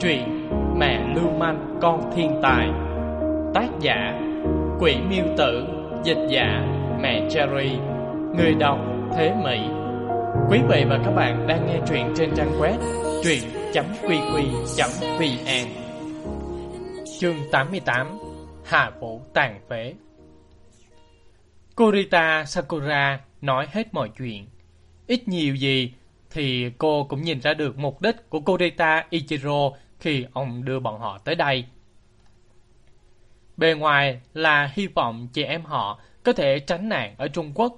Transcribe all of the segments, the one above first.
Truyện Mẹ Lưu Manh, Con Thiên Tài. Tác giả, Quỷ Miêu Tử. Dịch giả, Mẹ Cherry. Người đọc, Thế Mỹ. Quý vị và các bạn đang nghe truyện trên trang web truyện.qq.vn Chương 88 Hạ Vũ Tàn Phế. Kurita Sakura nói hết mọi chuyện. Ít nhiều gì thì cô cũng nhìn ra được mục đích của Kurita Ichiro khi ông đưa bọn họ tới đây. Bề ngoài là hy vọng chị em họ có thể tránh nạn ở Trung Quốc.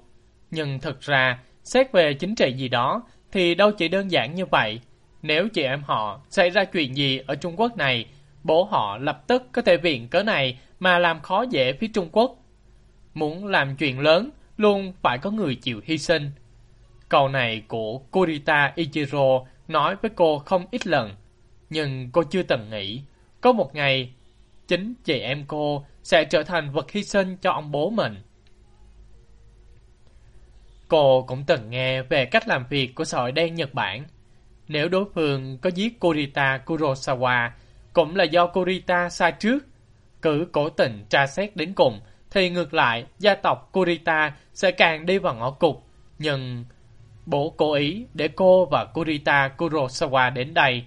Nhưng thực ra, xét về chính trị gì đó thì đâu chỉ đơn giản như vậy. Nếu chị em họ xảy ra chuyện gì ở Trung Quốc này, bố họ lập tức có thể viện cớ này mà làm khó dễ phía Trung Quốc. Muốn làm chuyện lớn, luôn phải có người chịu hy sinh. Câu này của Kurita Ichiro nói với cô không ít lần, nhưng cô chưa từng nghĩ có một ngày chính chị em cô sẽ trở thành vật hy sinh cho ông bố mình. Cô cũng từng nghe về cách làm việc của sỏi đen Nhật Bản. Nếu đối phương có giết Kurita Kurosawa, cũng là do Kurita sai trước. Cứ cố tình tra xét đến cùng, thì ngược lại, gia tộc Kurita sẽ càng đi vào ngõ cụt. Nhưng bố cố ý để cô và Kurita Kurosawa đến đây.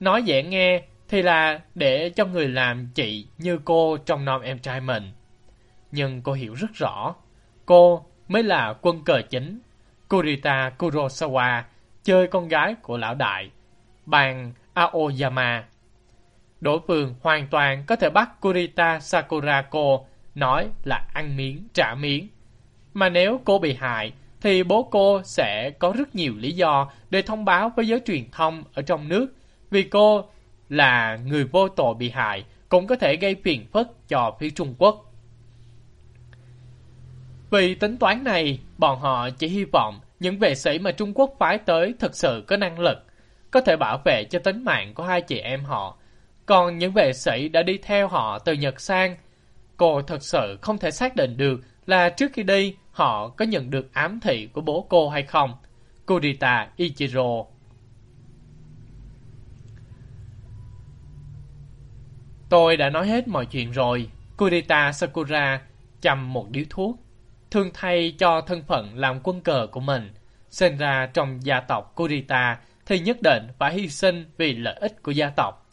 Nói dễ nghe thì là để cho người làm chị như cô trong nom em trai mình. Nhưng cô hiểu rất rõ, cô mới là quân cờ chính. Kurita Kurosawa chơi con gái của lão đại, bàn Aoyama. Đối phương hoàn toàn có thể bắt Kurita Sakurako nói là ăn miếng trả miếng. Mà nếu cô bị hại, thì bố cô sẽ có rất nhiều lý do để thông báo với giới truyền thông ở trong nước. Vì cô là người vô tội bị hại, cũng có thể gây phiền phức cho phía Trung Quốc. Vì tính toán này, bọn họ chỉ hy vọng những vệ sĩ mà Trung Quốc phái tới thực sự có năng lực, có thể bảo vệ cho tính mạng của hai chị em họ. Còn những vệ sĩ đã đi theo họ từ Nhật sang, cô thật sự không thể xác định được là trước khi đi họ có nhận được ám thị của bố cô hay không. Kurita Ichiro Tôi đã nói hết mọi chuyện rồi. Kurita Sakura chầm một điếu thuốc. Thương thay cho thân phận làm quân cờ của mình. Sinh ra trong gia tộc Kurita thì nhất định phải hy sinh vì lợi ích của gia tộc.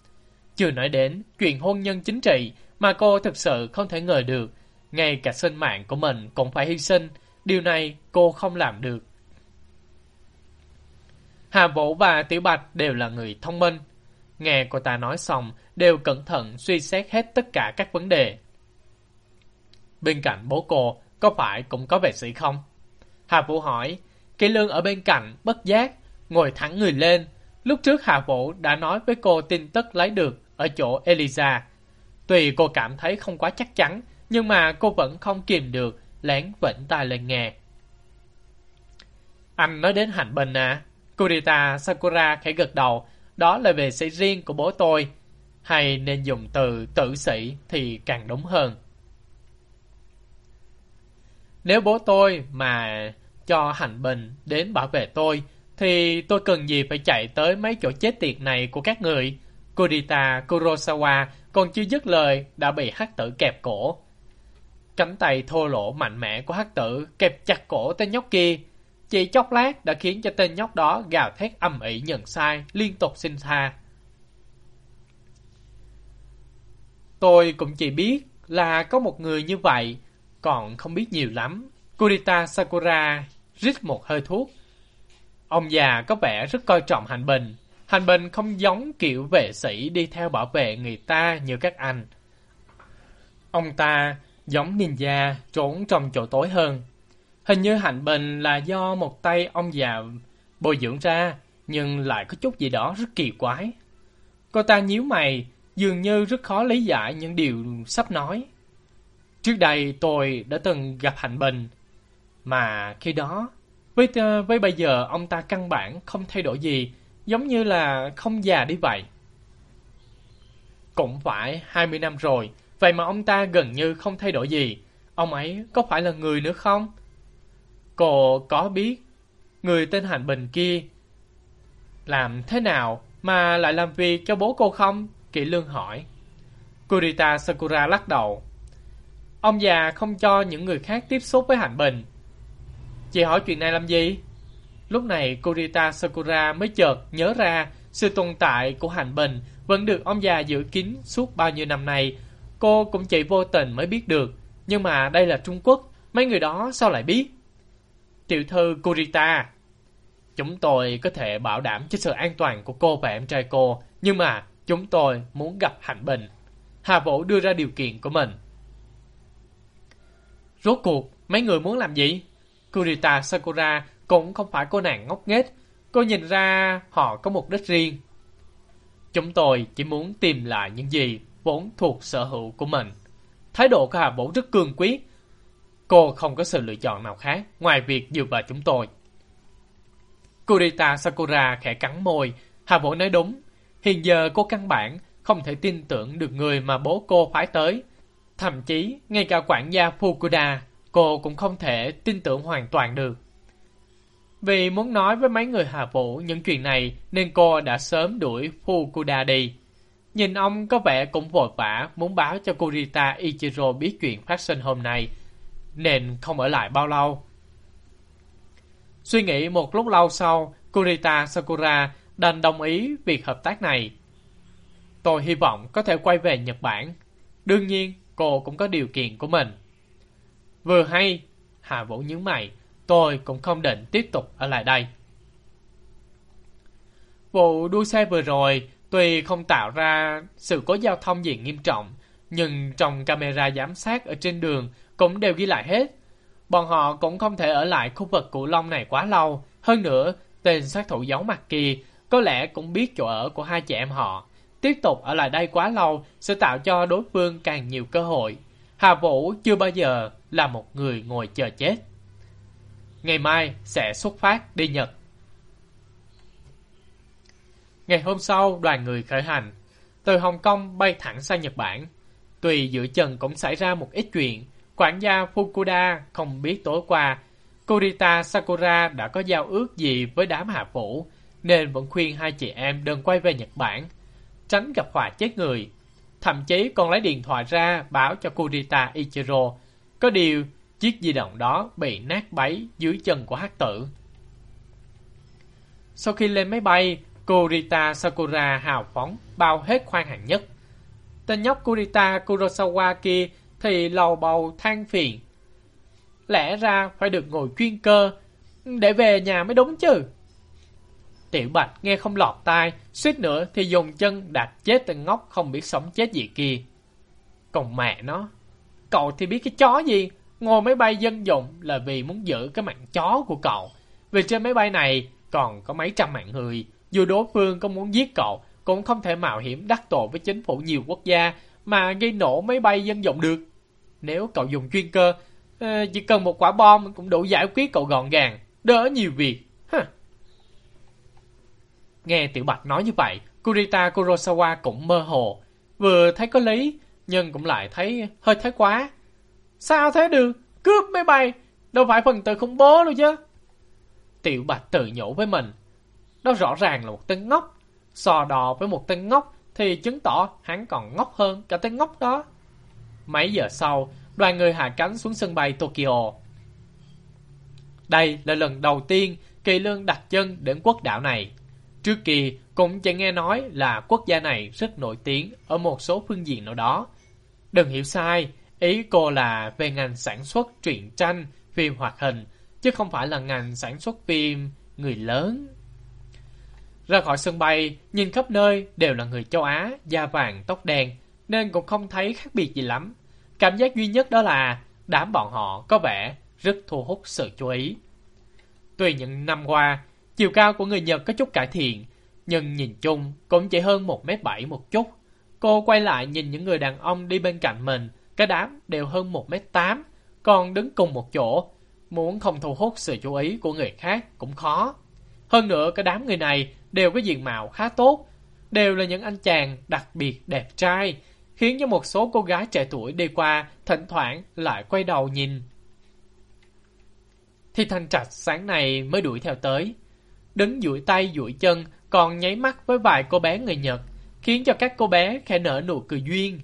Chưa nói đến chuyện hôn nhân chính trị mà cô thực sự không thể ngờ được. Ngay cả sinh mạng của mình cũng phải hy sinh. Điều này cô không làm được. Hà Vũ và Tiểu Bạch đều là người thông minh. Nghe cô ta nói xong, đều cẩn thận suy xét hết tất cả các vấn đề. Bên cạnh bố cô, có phải cũng có vệ sĩ không? Hà Vũ hỏi, Kỳ Lương ở bên cạnh, bất giác, ngồi thẳng người lên. Lúc trước Hà Vũ đã nói với cô tin tức lấy được ở chỗ Eliza. Tuy cô cảm thấy không quá chắc chắn, nhưng mà cô vẫn không kìm được, lén vẫn tai lên nghe. Anh nói đến Hạnh Bình à? Kurita Sakura khẽ gật đầu, đó là về sĩ riêng của bố tôi. Hay nên dùng từ tử sĩ thì càng đúng hơn. Nếu bố tôi mà cho Hạnh Bình đến bảo vệ tôi, thì tôi cần gì phải chạy tới mấy chỗ chết tiệt này của các người. Kurita Kurosawa còn chưa dứt lời đã bị hắc tử kẹp cổ. Cánh tay thô lỗ mạnh mẽ của hắc tử kẹp chặt cổ tên nhóc kia. Chỉ chốc lát đã khiến cho tên nhóc đó gào thét âm ỉ nhận sai, liên tục xin tha. Tôi cũng chỉ biết là có một người như vậy, còn không biết nhiều lắm. Kurita Sakura rít một hơi thuốc. Ông già có vẻ rất coi trọng Hành Bình. Hành Bình không giống kiểu vệ sĩ đi theo bảo vệ người ta như các anh. Ông ta giống ninja trốn trong chỗ tối hơn. Hình như Hạnh Bình là do một tay ông già bồi dưỡng ra, nhưng lại có chút gì đó rất kỳ quái. Cô ta nhíu mày, dường như rất khó lý giải những điều sắp nói. Trước đây tôi đã từng gặp Hạnh Bình, mà khi đó, với, với bây giờ ông ta căn bản không thay đổi gì, giống như là không già đi vậy. Cũng phải 20 năm rồi, vậy mà ông ta gần như không thay đổi gì. Ông ấy có phải là người nữa không? Cô có biết người tên Hạnh Bình kia làm thế nào mà lại làm việc cho bố cô không? Kỵ lương hỏi. Kurita Sakura lắc đầu. Ông già không cho những người khác tiếp xúc với Hạnh Bình. Chị hỏi chuyện này làm gì? Lúc này Kurita Sakura mới chợt nhớ ra sự tồn tại của Hạnh Bình vẫn được ông già giữ kín suốt bao nhiêu năm nay. Cô cũng chỉ vô tình mới biết được. Nhưng mà đây là Trung Quốc, mấy người đó sao lại biết? Tiểu thư Kurita, chúng tôi có thể bảo đảm cho sự an toàn của cô và em trai cô, nhưng mà chúng tôi muốn gặp Hạnh Bình. Hà Vũ đưa ra điều kiện của mình. Rốt cuộc, mấy người muốn làm gì? Kurita Sakura cũng không phải cô nàng ngốc nghếch. Cô nhìn ra họ có mục đích riêng. Chúng tôi chỉ muốn tìm lại những gì vốn thuộc sở hữu của mình. Thái độ của Hà Vũ rất cương quyết. Cô không có sự lựa chọn nào khác ngoài việc dựa vào chúng tôi. Kurita Sakura khẽ cắn môi. Hà Vũ nói đúng. Hiện giờ cô căn bản không thể tin tưởng được người mà bố cô phái tới. Thậm chí, ngay cả quản gia Fukuda, cô cũng không thể tin tưởng hoàn toàn được. Vì muốn nói với mấy người Hà Vũ những chuyện này nên cô đã sớm đuổi Fukuda đi. Nhìn ông có vẻ cũng vội vã muốn báo cho Kurita Ichiro biết chuyện phát sinh hôm nay, nên không ở lại bao lâu. Suy nghĩ một lúc lâu sau, Kurita Sakura đành đồng ý việc hợp tác này. Tôi hy vọng có thể quay về Nhật Bản. Đương nhiên, cô cũng có điều kiện của mình. Vừa hay, Hà Vũ nhớ mày, tôi cũng không định tiếp tục ở lại đây. Vụ đua xe vừa rồi, tuy không tạo ra sự cố giao thông gì nghiêm trọng, nhưng trong camera giám sát ở trên đường cũng đều ghi lại hết. Bọn họ cũng không thể ở lại khu vực Cửu Long này quá lâu. Hơn nữa, tên sát thủ giấu mặt kia có lẽ cũng biết chỗ ở của hai chị em họ. Tiếp tục ở lại đây quá lâu sẽ tạo cho đối phương càng nhiều cơ hội. Hà Vũ chưa bao giờ là một người ngồi chờ chết. Ngày mai sẽ xuất phát đi Nhật. Ngày hôm sau, đoàn người khởi hành. Từ Hồng Kông bay thẳng sang Nhật Bản. tùy giữa chừng cũng xảy ra một ít chuyện, quản gia Fukuda không biết tối qua Kurita Sakura đã có giao ước gì với đám hạ phủ, nên vẫn khuyên hai chị em đừng quay về Nhật Bản, tránh gặp họa chết người. Thậm chí còn lấy điện thoại ra báo cho Kurita Ichiro. Có điều, chiếc di động đó bị nát bấy dưới chân của hắc tử. Sau khi lên máy bay, Kurita Sakura hào phóng bao hết khoang hạng nhất. Tên nhóc Kurita Kurosawa kia thì lầu bầu than phiền. Lẽ ra phải được ngồi chuyên cơ để về nhà mới đúng chứ. Tiểu Bạch nghe không lọt tai, suýt nữa thì dùng chân đạp chết tên ngốc không biết sống chết gì kia. Còn mẹ nó, cậu thì biết cái chó gì, ngồi máy bay dân dụng là vì muốn giữ cái mạng chó của cậu. Vì trên máy bay này còn có mấy trăm mạng người, dù đối phương có muốn giết cậu, cũng không thể mạo hiểm đắc tội với chính phủ nhiều quốc gia mà gây nổ máy bay dân dụng được. Nếu cậu dùng chuyên cơ, ờ, chỉ cần một quả bom cũng đủ giải quyết cậu gọn gàng, đỡ nhiều việc. Huh. Nghe Tiểu Bạch nói như vậy, Kurita Kurosawa cũng mơ hồ. Vừa thấy có lý, nhưng cũng lại thấy hơi thái quá. Sao thế được? Cướp máy bay, đâu phải phần tử khủng bố đâu chứ. Tiểu Bạch tự nhủ với mình. Đó rõ ràng là một tên ngốc. Sò đò với một tên ngốc thì chứng tỏ hắn còn ngốc hơn cả tên ngốc đó. Mấy giờ sau, đoàn người hạ cánh xuống sân bay Tokyo. Đây là lần đầu tiên Kỳ Lương đặt chân đến quốc đảo này. Trước kỳ cũng chỉ nghe nói là quốc gia này rất nổi tiếng ở một số phương diện nào đó. Đừng hiểu sai, ý cô là về ngành sản xuất truyện tranh, phim hoạt hình, chứ không phải là ngành sản xuất phim người lớn. Ra khỏi sân bay, nhìn khắp nơi đều là người châu Á, da vàng, tóc đen, nên cũng không thấy khác biệt gì lắm. Cảm giác duy nhất đó là đám bọn họ có vẻ rất thu hút sự chú ý. Tuy những năm qua, chiều cao của người Nhật có chút cải thiện, nhưng nhìn chung cũng chỉ hơn 1m7 một chút. Cô quay lại nhìn những người đàn ông đi bên cạnh mình, cả đám đều hơn 1m8, còn đứng cùng một chỗ. Muốn không thu hút sự chú ý của người khác cũng khó. Hơn nữa, cả đám người này đều có diện mạo khá tốt, đều là những anh chàng đặc biệt đẹp trai, khiến cho một số cô gái trẻ tuổi đi qua thỉnh thoảng lại quay đầu nhìn. Thì thanh trạch sáng nay mới đuổi theo tới. Đứng duỗi tay duỗi chân, còn nháy mắt với vài cô bé người Nhật, khiến cho các cô bé khẽ nở nụ cười duyên.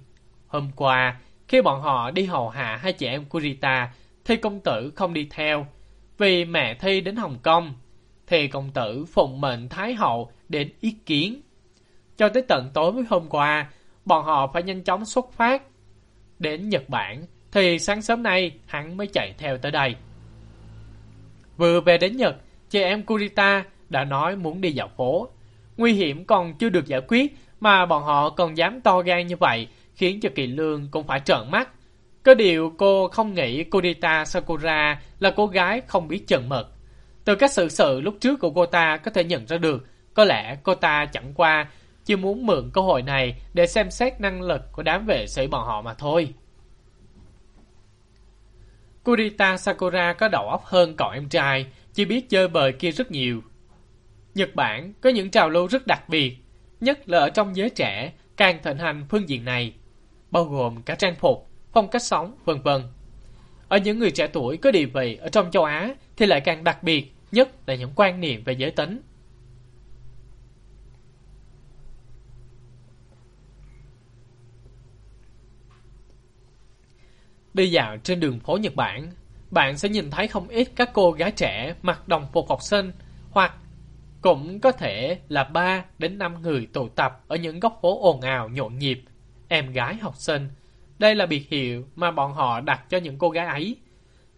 Hôm qua, khi bọn họ đi hầu hạ hai chị em Kurita, thì công tử không đi theo, vì mẹ Thi đến Hồng Kông, thì công tử phụng mệnh Thái Hậu đến ý kiến. Cho tới tận tối với hôm qua, bọn họ phải nhanh chóng xuất phát. Đến Nhật Bản, thì sáng sớm nay hắn mới chạy theo tới đây. Vừa về đến Nhật, chị em Kurita đã nói muốn đi dạo phố. Nguy hiểm còn chưa được giải quyết mà bọn họ còn dám to gan như vậy khiến cho Kỳ Lương cũng phải trợn mắt. Có điều cô không nghĩ Kurita Sakura là cô gái không biết chần mật. Từ các sự sự lúc trước của cô ta có thể nhận ra được, có lẽ cô ta chẳng qua chỉ muốn mượn cơ hội này để xem xét năng lực của đám vệ sĩ bọn họ mà thôi. Kurita Sakura có đầu óc hơn cậu em trai, chỉ biết chơi bời kia rất nhiều. Nhật Bản có những trào lưu rất đặc biệt, nhất là ở trong giới trẻ càng thịnh hành phương diện này, bao gồm cả trang phục, phong cách sống, vân vân. Ở những người trẻ tuổi có địa vị ở trong châu Á thì lại càng đặc biệt, nhất là những quan niệm về giới tính. Đi dạo trên đường phố Nhật Bản, bạn sẽ nhìn thấy không ít các cô gái trẻ mặc đồng phục học sinh hoặc cũng có thể là 3 đến 5 người tụ tập ở những góc phố ồn ào nhộn nhịp. Em gái học sinh. Đây là biệt hiệu mà bọn họ đặt cho những cô gái ấy.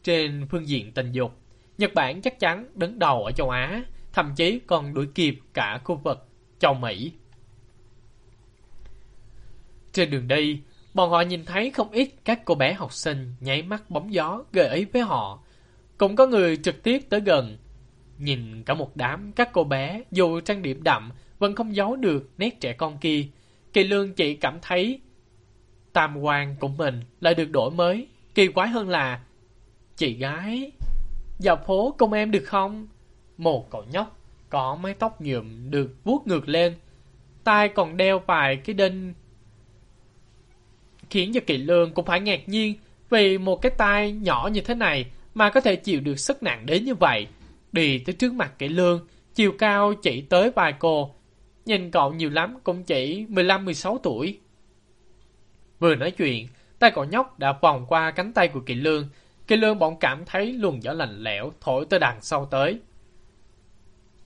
Trên phương diện tình dục, Nhật Bản chắc chắn đứng đầu ở châu Á, thậm chí còn đuổi kịp cả khu vực châu Mỹ. Trên đường đi, Bọn họ nhìn thấy không ít các cô bé học sinh nháy mắt bóng gió gợi ý với họ. Cũng có người trực tiếp tới gần. Nhìn cả một đám các cô bé dù trang điểm đậm vẫn không giấu được nét trẻ con kia. Kỳ lương chỉ cảm thấy tam quan của mình lại được đổi mới. Kỳ quái hơn là Chị gái Dạo phố cùng em được không? Một cậu nhóc có mái tóc nhuộm được vuốt ngược lên. Tai còn đeo vài cái đinh khiến cho Kỳ Lương cũng phải ngạc nhiên vì một cái tay nhỏ như thế này mà có thể chịu được sức nặng đến như vậy. Đi tới trước mặt Kỳ Lương, chiều cao chỉ tới vài cô. Nhìn cậu nhiều lắm cũng chỉ 15-16 tuổi. Vừa nói chuyện, tay cậu nhóc đã vòng qua cánh tay của Kỳ Lương. Kỳ Lương bỗng cảm thấy luồng gió lạnh lẽo thổi tới đằng sau tới.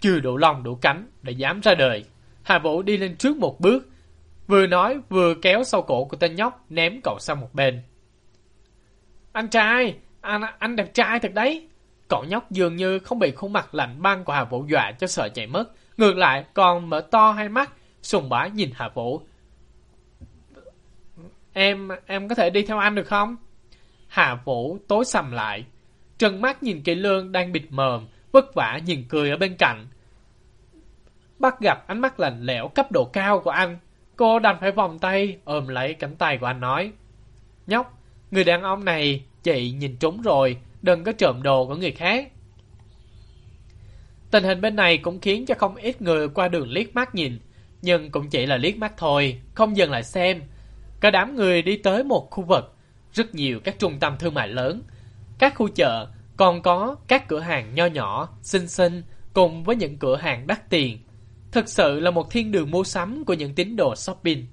Chưa đủ lòng đủ cánh để dám ra đời. Hà Vũ đi lên trước một bước, Vừa nói vừa kéo sau cổ của tên nhóc ném cậu sang một bên. Anh trai, anh, anh đẹp trai thật đấy. Cậu nhóc dường như không bị khuôn mặt lạnh băng của Hà Vũ dọa cho sợ chạy mất. Ngược lại còn mở to hai mắt, sùng bá nhìn Hà Vũ. Em, em có thể đi theo anh được không? Hà Vũ tối sầm lại. Trần mắt nhìn Kỳ Lương đang bịt mờm, vất vả nhìn cười ở bên cạnh. Bắt gặp ánh mắt lạnh lẽo cấp độ cao của anh, Cô đành phải vòng tay, ôm lấy cánh tay của anh nói. Nhóc, người đàn ông này, chị nhìn trúng rồi, đừng có trộm đồ của người khác. Tình hình bên này cũng khiến cho không ít người qua đường liếc mắt nhìn, nhưng cũng chỉ là liếc mắt thôi, không dừng lại xem. Cả đám người đi tới một khu vực, rất nhiều các trung tâm thương mại lớn, các khu chợ, còn có các cửa hàng nho nhỏ, xinh xinh, cùng với những cửa hàng đắt tiền, Thực sự là một thiên đường mua sắm của những tín đồ shopping.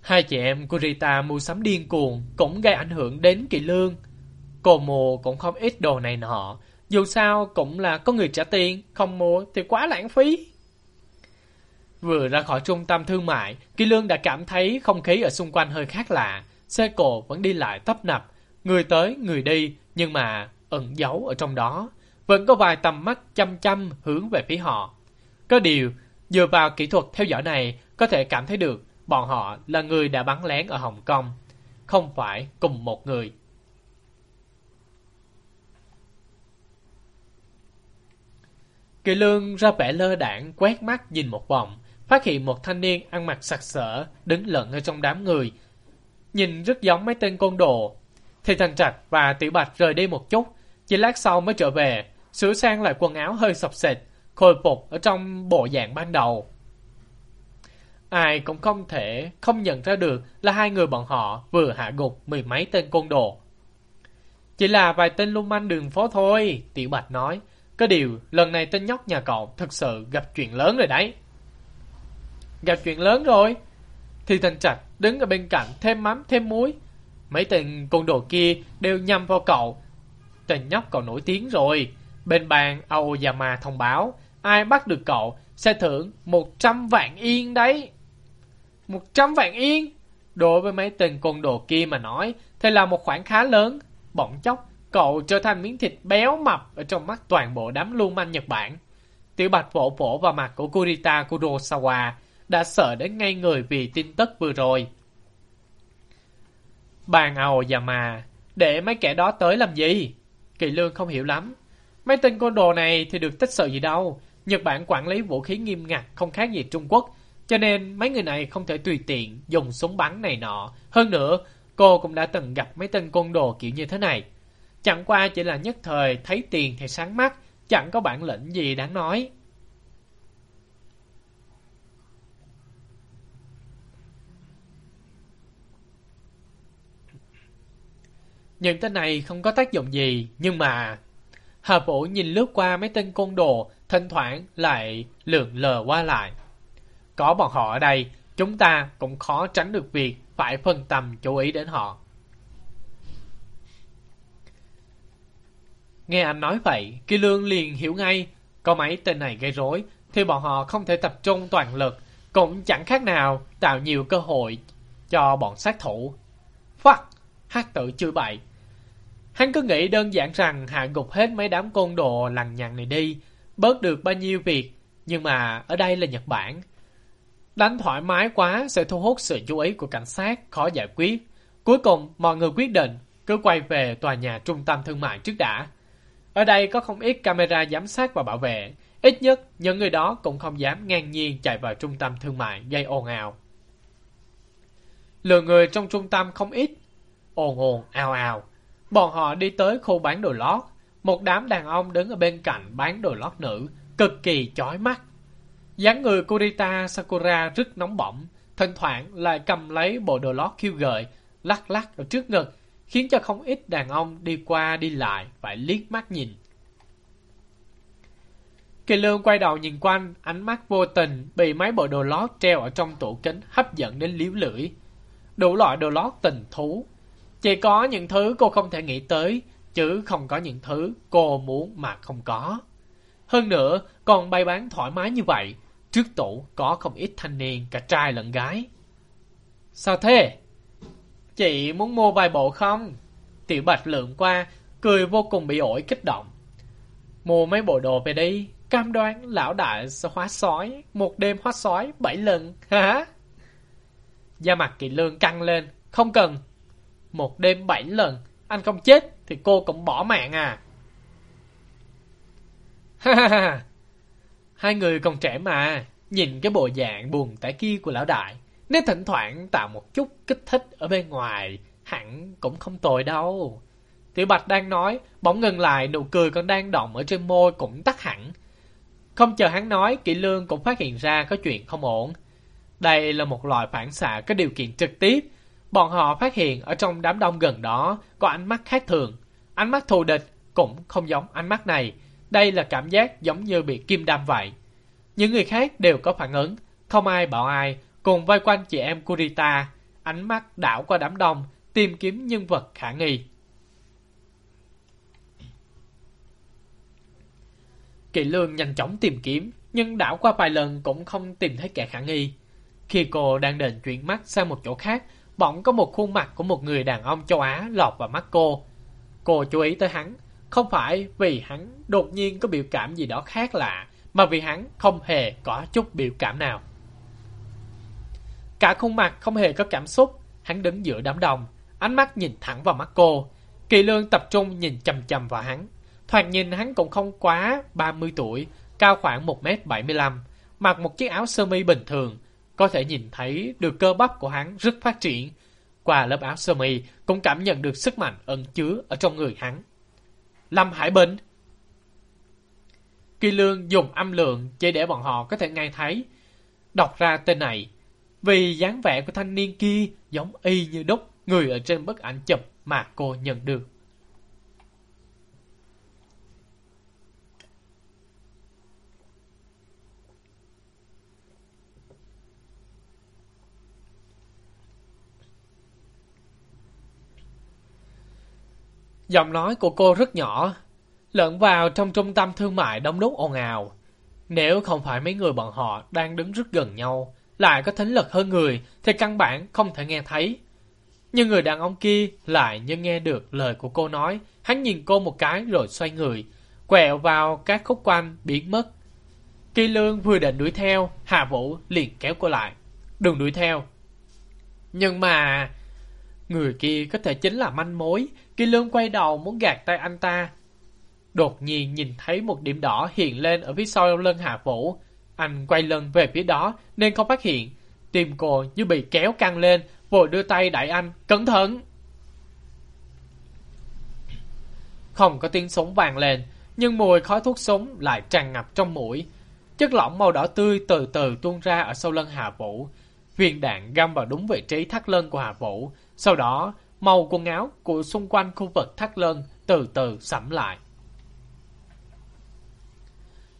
Hai chị em của Rita mua sắm điên cuồng cũng gây ảnh hưởng đến kỳ lương. Cô mua cũng không ít đồ này nọ. Dù sao cũng là có người trả tiền, không mua thì quá lãng phí. Vừa ra khỏi trung tâm thương mại, Kỳ Lương đã cảm thấy không khí ở xung quanh hơi khác lạ. Xe cộ vẫn đi lại tấp nập, người tới, người đi, nhưng mà ẩn giấu ở trong đó. Vẫn có vài tầm mắt chăm chăm hướng về phía họ. Có điều, dựa vào kỹ thuật theo dõi này, có thể cảm thấy được bọn họ là người đã bắn lén ở Hồng Kông, không phải cùng một người. Kỳ lương ra vẻ lơ đảng quét mắt nhìn một vòng, phát hiện một thanh niên ăn mặc sặc sỡ, đứng lẫn ở trong đám người. Nhìn rất giống mấy tên côn đồ. Thì Thành Trạch và Tiểu Bạch rời đi một chút, chỉ lát sau mới trở về, sửa sang lại quần áo hơi sập sệt, khôi phục ở trong bộ dạng ban đầu. Ai cũng không thể không nhận ra được là hai người bọn họ vừa hạ gục mười mấy tên côn đồ. Chỉ là vài tên lung manh đường phố thôi, Tiểu Bạch nói. Có điều, lần này tên nhóc nhà cậu thực sự gặp chuyện lớn rồi đấy. Gặp chuyện lớn rồi. Thì thành trạch đứng ở bên cạnh thêm mắm thêm muối. Mấy tên côn đồ kia đều nhằm vào cậu. Tên nhóc cậu nổi tiếng rồi. Bên bàn Aoyama thông báo, ai bắt được cậu sẽ thưởng 100 vạn yên đấy. 100 vạn yên? Đối với mấy tên côn đồ kia mà nói, thì là một khoản khá lớn. Bỗng chốc, cậu trở thành miếng thịt béo mập ở trong mắt toàn bộ đám lưu manh Nhật Bản. Tiểu bạch vỗ vỗ vào mặt của Kurita Kurosawa, đã sợ đến ngay người vì tin tức vừa rồi. Bàn mà, để mấy kẻ đó tới làm gì? Kỳ lương không hiểu lắm. Mấy tên côn đồ này thì được tích sự gì đâu. Nhật Bản quản lý vũ khí nghiêm ngặt không khác gì Trung Quốc. Cho nên mấy người này không thể tùy tiện dùng súng bắn này nọ. Hơn nữa, cô cũng đã từng gặp mấy tên côn đồ kiểu như thế này. Chẳng qua chỉ là nhất thời thấy tiền thì sáng mắt, chẳng có bản lĩnh gì đáng nói. Những tên này không có tác dụng gì, nhưng mà... Hà Vũ nhìn lướt qua mấy tên côn đồ, thỉnh thoảng lại lượn lờ qua lại. Có bọn họ ở đây, chúng ta cũng khó tránh được việc phải phân tâm chú ý đến họ. Nghe anh nói vậy, Kỳ Lương liền hiểu ngay, có mấy tên này gây rối, thì bọn họ không thể tập trung toàn lực, cũng chẳng khác nào tạo nhiều cơ hội cho bọn sát thủ. Phắc! Hát tự chửi bậy. Hắn cứ nghĩ đơn giản rằng hạ gục hết mấy đám côn đồ lằng nhằng này đi, bớt được bao nhiêu việc, nhưng mà ở đây là Nhật Bản. Đánh thoải mái quá sẽ thu hút sự chú ý của cảnh sát, khó giải quyết. Cuối cùng, mọi người quyết định cứ quay về tòa nhà trung tâm thương mại trước đã. Ở đây có không ít camera giám sát và bảo vệ. Ít nhất, những người đó cũng không dám ngang nhiên chạy vào trung tâm thương mại gây ồn ào. Lượng người trong trung tâm không ít. Ồn ồn, ào ào. Bọn họ đi tới khu bán đồ lót. Một đám đàn ông đứng ở bên cạnh bán đồ lót nữ, cực kỳ chói mắt. dáng người Kurita Sakura rất nóng bỏng, thỉnh thoảng lại cầm lấy bộ đồ lót khiêu gợi, lắc lắc ở trước ngực, khiến cho không ít đàn ông đi qua đi lại phải liếc mắt nhìn. Kỳ lương quay đầu nhìn quanh, ánh mắt vô tình bị mấy bộ đồ lót treo ở trong tủ kính hấp dẫn đến liếu lưỡi. Đủ loại đồ lót tình thú. Chỉ có những thứ cô không thể nghĩ tới, chứ không có những thứ cô muốn mà không có. Hơn nữa, còn bày bán thoải mái như vậy, trước tủ có không ít thanh niên cả trai lẫn gái. Sao thế? Chị muốn mua vài bộ không? Tiểu Bạch lượn qua, cười vô cùng bị ổi kích động. Mua mấy bộ đồ về đi, cam đoan lão đại sẽ hóa sói, một đêm hóa sói bảy lần, hả? Da mặt kỳ lương căng lên, không cần. Một đêm bảy lần, anh không chết thì cô cũng bỏ mạng à. Ha ha ha. Hai người còn trẻ mà, nhìn cái bộ dạng buồn tẻ kia của lão đại. Nếu thỉnh thoảng tạo một chút kích thích ở bên ngoài, hẳn cũng không tồi đâu. Tiểu Bạch đang nói, bỗng ngừng lại, nụ cười còn đang động ở trên môi cũng tắt hẳn. Không chờ hắn nói, Kỵ Lương cũng phát hiện ra có chuyện không ổn. Đây là một loại phản xạ có điều kiện trực tiếp. Bọn họ phát hiện ở trong đám đông gần đó có ánh mắt khác thường. Ánh mắt thù địch cũng không giống ánh mắt này. Đây là cảm giác giống như bị kim đâm vậy. Những người khác đều có phản ứng, không ai bảo ai, cùng vây quanh chị em Kurita, ánh mắt đảo qua đám đông, tìm kiếm nhân vật khả nghi. Kỳ lương nhanh chóng tìm kiếm, nhưng đảo qua vài lần cũng không tìm thấy kẻ khả nghi. Khi cô đang định chuyển mắt sang một chỗ khác, bỗng có một khuôn mặt của một người đàn ông châu Á lọt vào mắt cô. Cô chú ý tới hắn, không phải vì hắn đột nhiên có biểu cảm gì đó khác lạ, mà vì hắn không hề có chút biểu cảm nào. Cả khuôn mặt không hề có cảm xúc, hắn đứng giữa đám đông, ánh mắt nhìn thẳng vào mắt cô. Kỳ lương tập trung nhìn chầm chầm vào hắn. Thoạt nhìn hắn cũng không quá 30 tuổi, cao khoảng 1m75, mặc một chiếc áo sơ mi bình thường, có thể nhìn thấy được cơ bắp của hắn rất phát triển. Qua lớp áo sơ mi cũng cảm nhận được sức mạnh ẩn chứa ở trong người hắn. Lâm Hải Bình Kỳ Lương dùng âm lượng chỉ để bọn họ có thể nghe thấy. Đọc ra tên này, vì dáng vẻ của thanh niên kia giống y như đúc người ở trên bức ảnh chụp mà cô nhận được. Giọng nói của cô rất nhỏ, lẫn vào trong trung tâm thương mại đông đúc ồn ào. Nếu không phải mấy người bọn họ đang đứng rất gần nhau, lại có thính lực hơn người, thì căn bản không thể nghe thấy. Nhưng người đàn ông kia lại như nghe được lời của cô nói, hắn nhìn cô một cái rồi xoay người, quẹo vào các khúc quanh biến mất. Kỳ lương vừa định đuổi theo, Hà Vũ liền kéo cô lại. Đừng đuổi theo. Nhưng mà... Người kia có thể chính là manh mối. Kỳ lương quay đầu muốn gạt tay anh ta. Đột nhiên nhìn thấy một điểm đỏ hiện lên ở phía sau lưng Hà Vũ. Anh quay lưng về phía đó nên không phát hiện. Tim cô như bị kéo căng lên, vội đưa tay đẩy anh. Cẩn thận! Không có tiếng súng vàng lên, nhưng mùi khói thuốc súng lại tràn ngập trong mũi. Chất lỏng màu đỏ tươi từ từ tuôn ra ở sau lưng Hà Vũ. Viên đạn găm vào đúng vị trí thắt lưng của Hà Vũ. Sau đó, màu quần áo của xung quanh khu vực thắt lưng từ từ sẫm lại.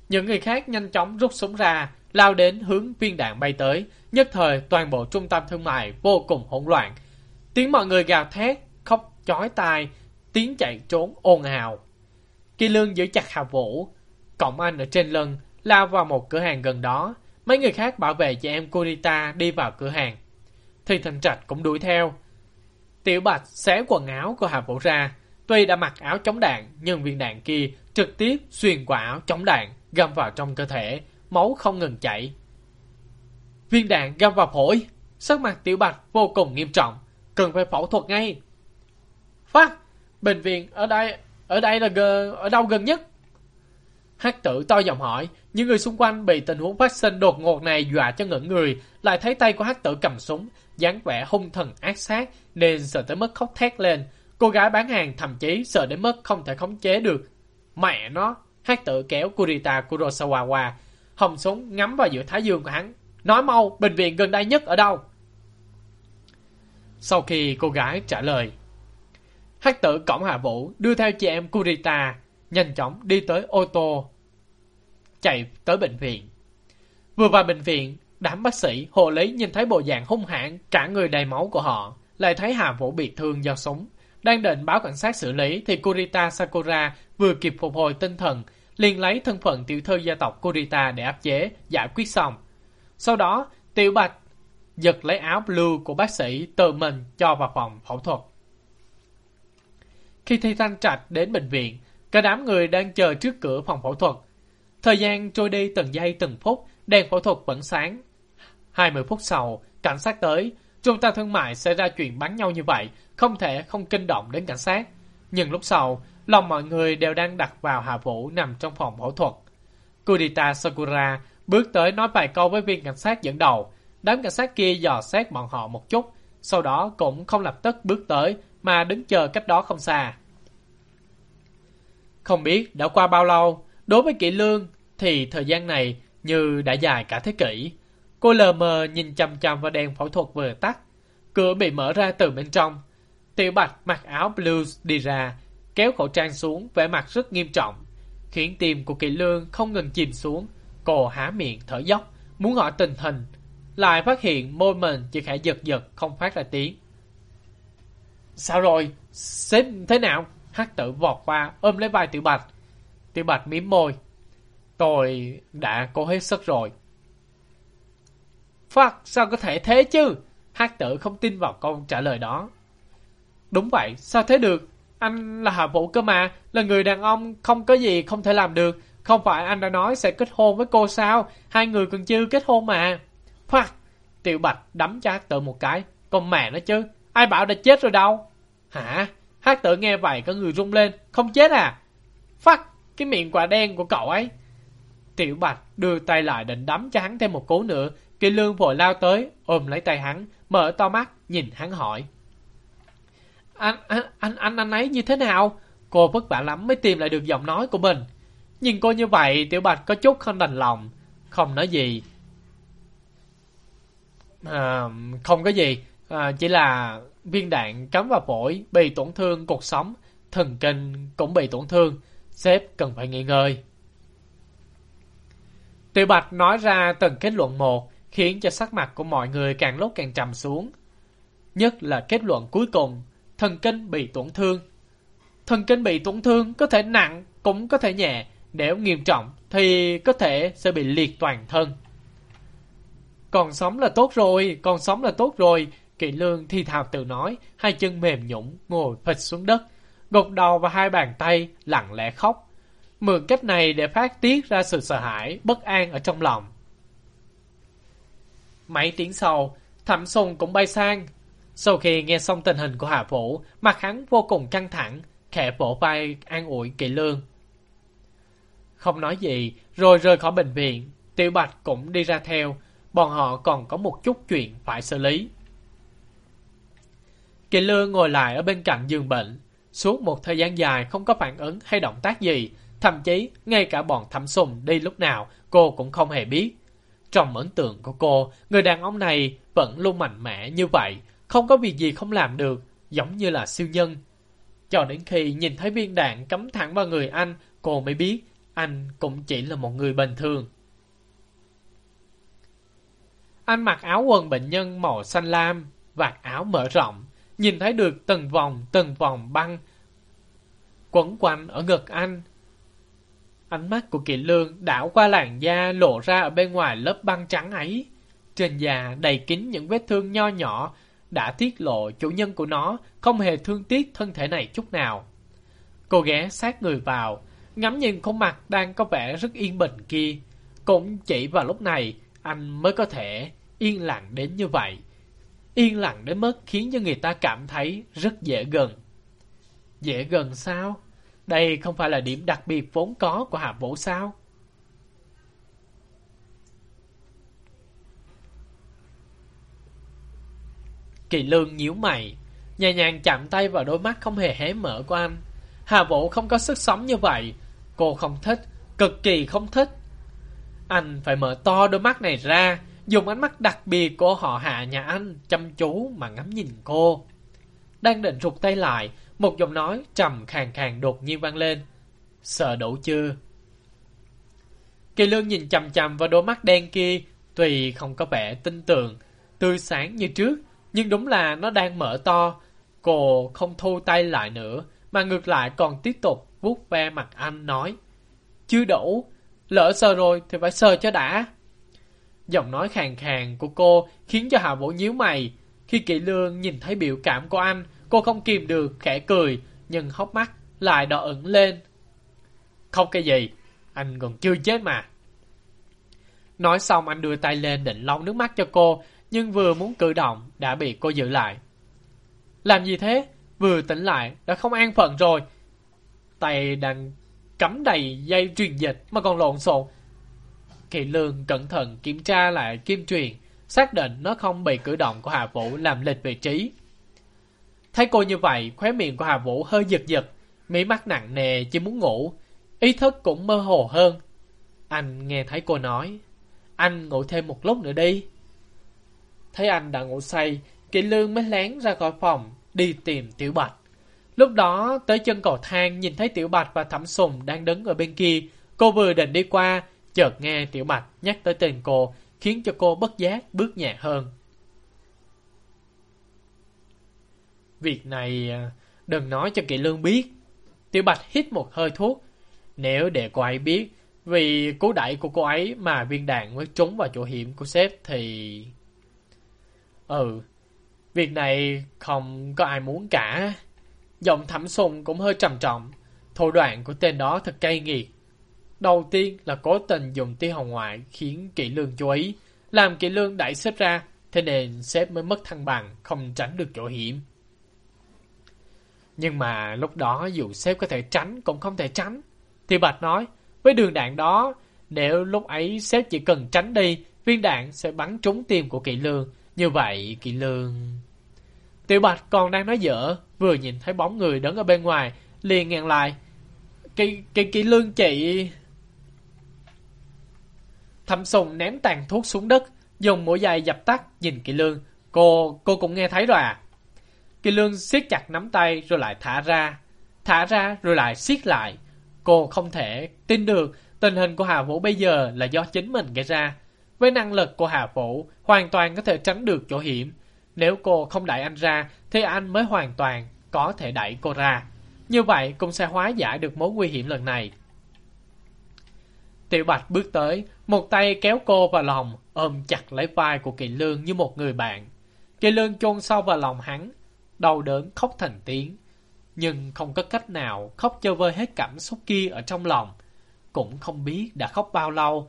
Những người khác nhanh chóng rút súng ra, lao đến hướng viên đạn bay tới. Nhất thời toàn bộ trung tâm thương mại vô cùng hỗn loạn. Tiếng mọi người gào thét, khóc chói tai, tiếng chạy trốn ồn ào. Kỳ lương giữ chặt Hà Vũ, cộng anh ở trên lưng, lao vào một cửa hàng gần đó. Mấy người khác bảo vệ chị em Kurita đi vào cửa hàng. Thì thần trạch cũng đuổi theo. Tiểu Bạch xé quần áo của Hà Vũ ra. Tuy đã mặc áo chống đạn, nhưng viên đạn kia trực tiếp xuyên qua áo chống đạn, găm vào trong cơ thể, máu không ngừng chảy. Viên đạn găm vào phổi, sắc mặt Tiểu Bạch vô cùng nghiêm trọng, cần phải phẫu thuật ngay. Phát, bệnh viện ở đây, ở đây là gần, ở đâu gần nhất? Hắc tử to giọng hỏi, những người xung quanh bị tình huống phát sinh đột ngột này dọa cho ngẩn người, lại thấy tay của hắc tử cầm súng, dáng vẻ hung thần ác sát, nên sợ tới mức khóc thét lên. Cô gái bán hàng thậm chí sợ đến mức không thể khống chế được. Mẹ nó, hát tử kéo Kurita Kurosawa qua, hồng súng ngắm vào giữa thái dương của hắn. Nói mau, bệnh viện gần đây nhất ở đâu? Sau khi cô gái trả lời, hát tử cổng hạ vũ đưa theo chị em Kurita, nhanh chóng đi tới ô tô chạy tới bệnh viện. Vừa vào bệnh viện, đám bác sĩ, hộ lý nhìn thấy bộ dạng hung hãn, cả người đầy máu của họ, lại thấy Hà Vũ bị thương do súng. Đang định báo cảnh sát xử lý thì Kurita Sakura vừa kịp phục hồi tinh thần, liền lấy thân phận tiểu thư gia tộc Kurita để áp chế, giải quyết xong. Sau đó, Tiểu Bạch giật lấy áo blue của bác sĩ tự mình cho vào phòng phẫu thuật. Khi Thi Thanh Trạch đến bệnh viện, cả đám người đang chờ trước cửa phòng phẫu thuật. Thời gian trôi đi từng giây từng phút, đèn phẫu thuật vẫn sáng. 20 phút sau, cảnh sát tới. Trung tâm thương mại sẽ ra chuyện bắn nhau như vậy, không thể không kinh động đến cảnh sát. Nhưng lúc sau, lòng mọi người đều đang đặt vào Hà Vũ nằm trong phòng phẫu thuật. Kudita Sakura bước tới nói vài câu với viên cảnh sát dẫn đầu. Đám cảnh sát kia dò xét bọn họ một chút, sau đó cũng không lập tức bước tới mà đứng chờ cách đó không xa. Không biết đã qua bao lâu, Đối với Kỵ Lương thì thời gian này như đã dài cả thế kỷ. Cô lờ mờ nhìn chăm chăm vào đèn phẫu thuật vừa tắt. Cửa bị mở ra từ bên trong. Tiểu Bạch mặc áo blues đi ra, kéo khẩu trang xuống, vẻ mặt rất nghiêm trọng. Khiến tim của kỳ Lương không ngừng chìm xuống. Cô há miệng thở dốc, muốn hỏi tình hình. Lại phát hiện môi mình chỉ khẽ giật giật, không phát ra tiếng. Sao rồi? Xếp thế nào? Hắc tử vọt qua, ôm lấy vai Tiểu Bạch. Tiểu Bạch mím môi. Tôi đã cố hết sức rồi. Phật, sao có thể thế chứ? Hát tử không tin vào câu trả lời đó. Đúng vậy, sao thế được? Anh là Hạ Vũ cơ mà, là người đàn ông không có gì không thể làm được. Không phải anh đã nói sẽ kết hôn với cô sao? Hai người còn chưa kết hôn mà. Phật, Tiểu Bạch đấm cho hát tử một cái. Con mẹ nó chứ, ai bảo đã chết rồi đâu? Hả? Hát tử nghe vậy có người rung lên. Không chết à? Phật, cái miệng quả đen của cậu ấy. Tiểu Bạch đưa tay lại định đấm cho hắn thêm một cú nữa. Kỳ lương vội lao tới, ôm lấy tay hắn, mở to mắt, nhìn hắn hỏi. Anh, anh, anh, anh, anh ấy như thế nào? Cô vất vả lắm mới tìm lại được giọng nói của mình. Nhìn cô như vậy, Tiểu Bạch có chút không đành lòng. Không nói gì. À, không có gì. À, chỉ là viên đạn cắm vào phổi, bị tổn thương cuộc sống. Thần kinh cũng bị tổn thương. Sếp cần phải nghỉ ngơi. Tiểu Bạch nói ra từng kết luận một, khiến cho sắc mặt của mọi người càng lúc càng trầm xuống. Nhất là kết luận cuối cùng, thần kinh bị tổn thương. thần kinh bị tổn thương có thể nặng cũng có thể nhẹ. Nếu nghiêm trọng thì có thể sẽ bị liệt toàn thân. Còn sống là tốt rồi, còn sống là tốt rồi. Kỵ lương thi thào tự nói, hai chân mềm nhũng, ngồi phịch xuống đất. Gục đầu và hai bàn tay, lặng lẽ khóc. Mượn cách này để phát tiết ra sự sợ hãi, bất an ở trong lòng. Mấy tiếng sau, Thẩm Sùng cũng bay sang. Sau khi nghe xong tình hình của Hạ Vũ, mặt hắn vô cùng căng thẳng, khẽ vỗ vai an ủi Kỵ Lương. Không nói gì, rồi rời khỏi bệnh viện, Tiểu Bạch cũng đi ra theo, bọn họ còn có một chút chuyện phải xử lý. Kỳ Lương ngồi lại ở bên cạnh giường bệnh, suốt một thời gian dài không có phản ứng hay động tác gì, thậm chí ngay cả bọn thẩm sùng đi lúc nào cô cũng không hề biết. Trong ấn tượng của cô, người đàn ông này vẫn luôn mạnh mẽ như vậy, không có việc gì không làm được, giống như là siêu nhân. Cho đến khi nhìn thấy viên đạn cắm thẳng vào người anh, cô mới biết anh cũng chỉ là một người bình thường. Anh mặc áo quần bệnh nhân màu xanh lam, vạt áo mở rộng, nhìn thấy được từng vòng từng vòng băng quấn quanh ở ngực anh. Ánh mắt của Kỳ Lương đảo qua làn da lộ ra ở bên ngoài lớp băng trắng ấy. Trên da đầy kín những vết thương nho nhỏ đã tiết lộ chủ nhân của nó không hề thương tiếc thân thể này chút nào. Cô ghé sát người vào, ngắm nhìn khuôn mặt đang có vẻ rất yên bình kia. Cũng chỉ vào lúc này, anh mới có thể yên lặng đến như vậy. Yên lặng đến mức khiến cho người ta cảm thấy rất dễ gần. Dễ gần sao? Đây không phải là điểm đặc biệt vốn có của Hạ Vũ sao? Kỳ lương nhíu mày, nhẹ nhàng chạm tay vào đôi mắt không hề hé mở của anh. Hà Vũ không có sức sống như vậy. Cô không thích, cực kỳ không thích. Anh phải mở to đôi mắt này ra, dùng ánh mắt đặc biệt của họ hạ nhà anh, chăm chú mà ngắm nhìn cô. Đang định rụt tay lại, một giọng nói trầm khàn khàn đột nhiên vang lên. Sợ đủ chưa? Kỳ lương nhìn chầm chầm vào đôi mắt đen kia, tuy không có vẻ tin tưởng, tươi sáng như trước, nhưng đúng là nó đang mở to. Cô không thu tay lại nữa, mà ngược lại còn tiếp tục vuốt ve mặt anh nói. Chưa đủ, lỡ sờ rồi thì phải sờ cho đã. Giọng nói khàn khàn của cô khiến cho Hạ Vũ nhíu mày. Khi Kỵ Lương nhìn thấy biểu cảm của anh, cô không kìm được khẽ cười, nhưng hốc mắt lại đỏ ửng lên. Không cái gì, anh còn chưa chết mà. Nói xong anh đưa tay lên định lau nước mắt cho cô, nhưng vừa muốn cử động đã bị cô giữ lại. Làm gì thế? Vừa tỉnh lại đã không an phận rồi. Tay đang cắm đầy dây truyền dịch mà còn lộn xộn. Kỳ lương cẩn thận kiểm tra lại kim truyền, xác định nó không bị cử động của Hà Vũ làm lệch vị trí. Thấy cô như vậy, khóe miệng của Hà Vũ hơi giật giật, mí mắt nặng nề chỉ muốn ngủ, ý thức cũng mơ hồ hơn. Anh nghe thấy cô nói, anh ngủ thêm một lúc nữa đi. Thấy anh đã ngủ say, Kỳ Lương mới lén ra khỏi phòng, đi tìm Tiểu Bạch. Lúc đó, tới chân cầu thang nhìn thấy Tiểu Bạch và Thẩm Sùng đang đứng ở bên kia. Cô vừa định đi qua, chợt nghe Tiểu Bạch nhắc tới tên cô, khiến cho cô bất giác bước nhẹ hơn. Việc này à, đừng nói cho Kỳ Lương biết. Tiểu Bạch hít một hơi thuốc. Nếu để cô ấy biết, vì cú đẩy của cô ấy mà viên đạn mới trúng vào chỗ hiểm của sếp thì... Ừ, việc này không có ai muốn cả. Giọng thẩm sùng cũng hơi trầm trọng. Thủ đoạn của tên đó thật cay nghiệt. Đầu tiên là cố tình dùng tia hồng ngoại khiến kỹ lương chú ý. Làm kỹ lương đẩy sếp ra, thế nên sếp mới mất thăng bằng, không tránh được chỗ hiểm. Nhưng mà lúc đó dù sếp có thể tránh cũng không thể tránh. Thì Bạch nói, với đường đạn đó, nếu lúc ấy sếp chỉ cần tránh đi, viên đạn sẽ bắn trúng tim của kỵ lương. Như vậy, kỵ lương... Tiểu Bạch còn đang nói dở, vừa nhìn thấy bóng người đứng ở bên ngoài, liền ngàn lại. Kỵ, kỵ, kỵ lương chị... Thẩm Sùng ném tàn thuốc xuống đất, dùng mũi dài dập tắt, nhìn kỵ lương. Cô, cô cũng nghe thấy rồi à? Kỳ lương siết chặt nắm tay rồi lại thả ra. Thả ra rồi lại siết lại. Cô không thể tin được tình hình của Hà Vũ bây giờ là do chính mình gây ra. Với năng lực của Hà Vũ, hoàn toàn có thể tránh được chỗ hiểm. Nếu cô không đẩy anh ra, thì anh mới hoàn toàn có thể đẩy cô ra. Như vậy cũng sẽ hóa giải được mối nguy hiểm lần này. Tiểu Bạch bước tới, một tay kéo cô vào lòng, ôm chặt lấy vai của Kỳ Lương như một người bạn. Kỳ Lương chôn sâu vào lòng hắn, đau đớn khóc thành tiếng. Nhưng không có cách nào khóc cho vơi hết cảm xúc kia ở trong lòng. Cũng không biết đã khóc bao lâu.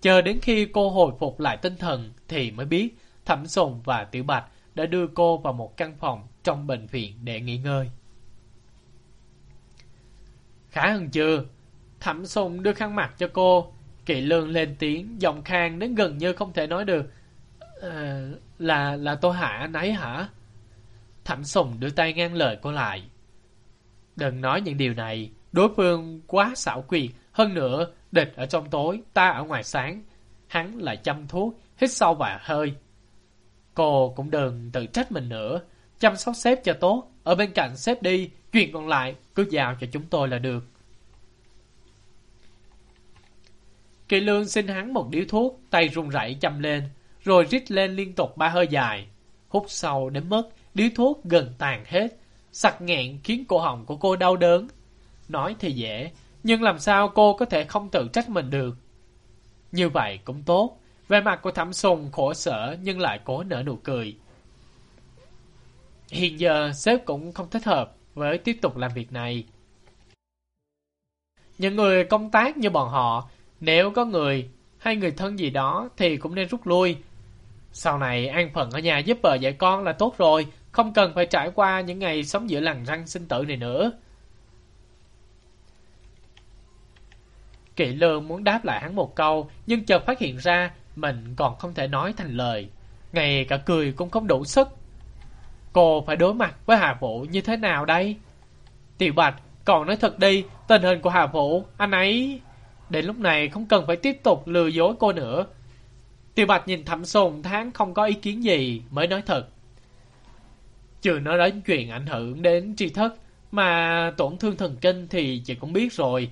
Chờ đến khi cô hồi phục lại tinh thần thì mới biết Thẩm Sùng và Tiểu Bạch đã đưa cô vào một căn phòng trong bệnh viện để nghỉ ngơi. Khá hơn chưa? Thẩm Sùng đưa khăn mặt cho cô. Kỵ lương lên tiếng, giọng khang đến gần như không thể nói được. À, là là tôi hả anh ấy hả? Thẩm Sùng đưa tay ngăn lời cô lại. Đừng nói những điều này, đối phương quá xảo quyệt. Hơn nữa, địch ở trong tối, ta ở ngoài sáng. Hắn lại chăm thuốc, hít sâu vài hơi. Cô cũng đừng tự trách mình nữa. Chăm sóc sếp cho tốt, ở bên cạnh sếp đi, chuyện còn lại cứ giao cho chúng tôi là được. Kỳ lương xin hắn một điếu thuốc, tay run rẩy châm lên, rồi rít lên liên tục ba hơi dài. Hút sâu đến mất, điếu thuốc gần tàn hết. Sặc nghẹn khiến cổ họng của cô đau đớn. Nói thì dễ, nhưng làm sao cô có thể không tự trách mình được? Như vậy cũng tốt. Về mặt của Thẩm Sùng khổ sở nhưng lại cố nở nụ cười. Hiện giờ sếp cũng không thích hợp với tiếp tục làm việc này. Những người công tác như bọn họ, nếu có người hay người thân gì đó thì cũng nên rút lui. Sau này an phận ở nhà giúp vợ dạy con là tốt rồi, không cần phải trải qua những ngày sống giữa lằn răng sinh tử này nữa. Kỵ lương muốn đáp lại hắn một câu, nhưng chợt phát hiện ra mình còn không thể nói thành lời. ngày cả cười cũng không đủ sức. Cô phải đối mặt với Hà Vũ như thế nào đây? Tiểu Bạch, còn nói thật đi, tình hình của Hà Vũ, anh ấy... Đến lúc này không cần phải tiếp tục lừa dối cô nữa. Tiểu Bạch nhìn Thẩm Sùng tháng không có ý kiến gì mới nói thật chưa nói đến chuyện ảnh hưởng đến tri thức, mà tổn thương thần kinh thì chị cũng biết rồi.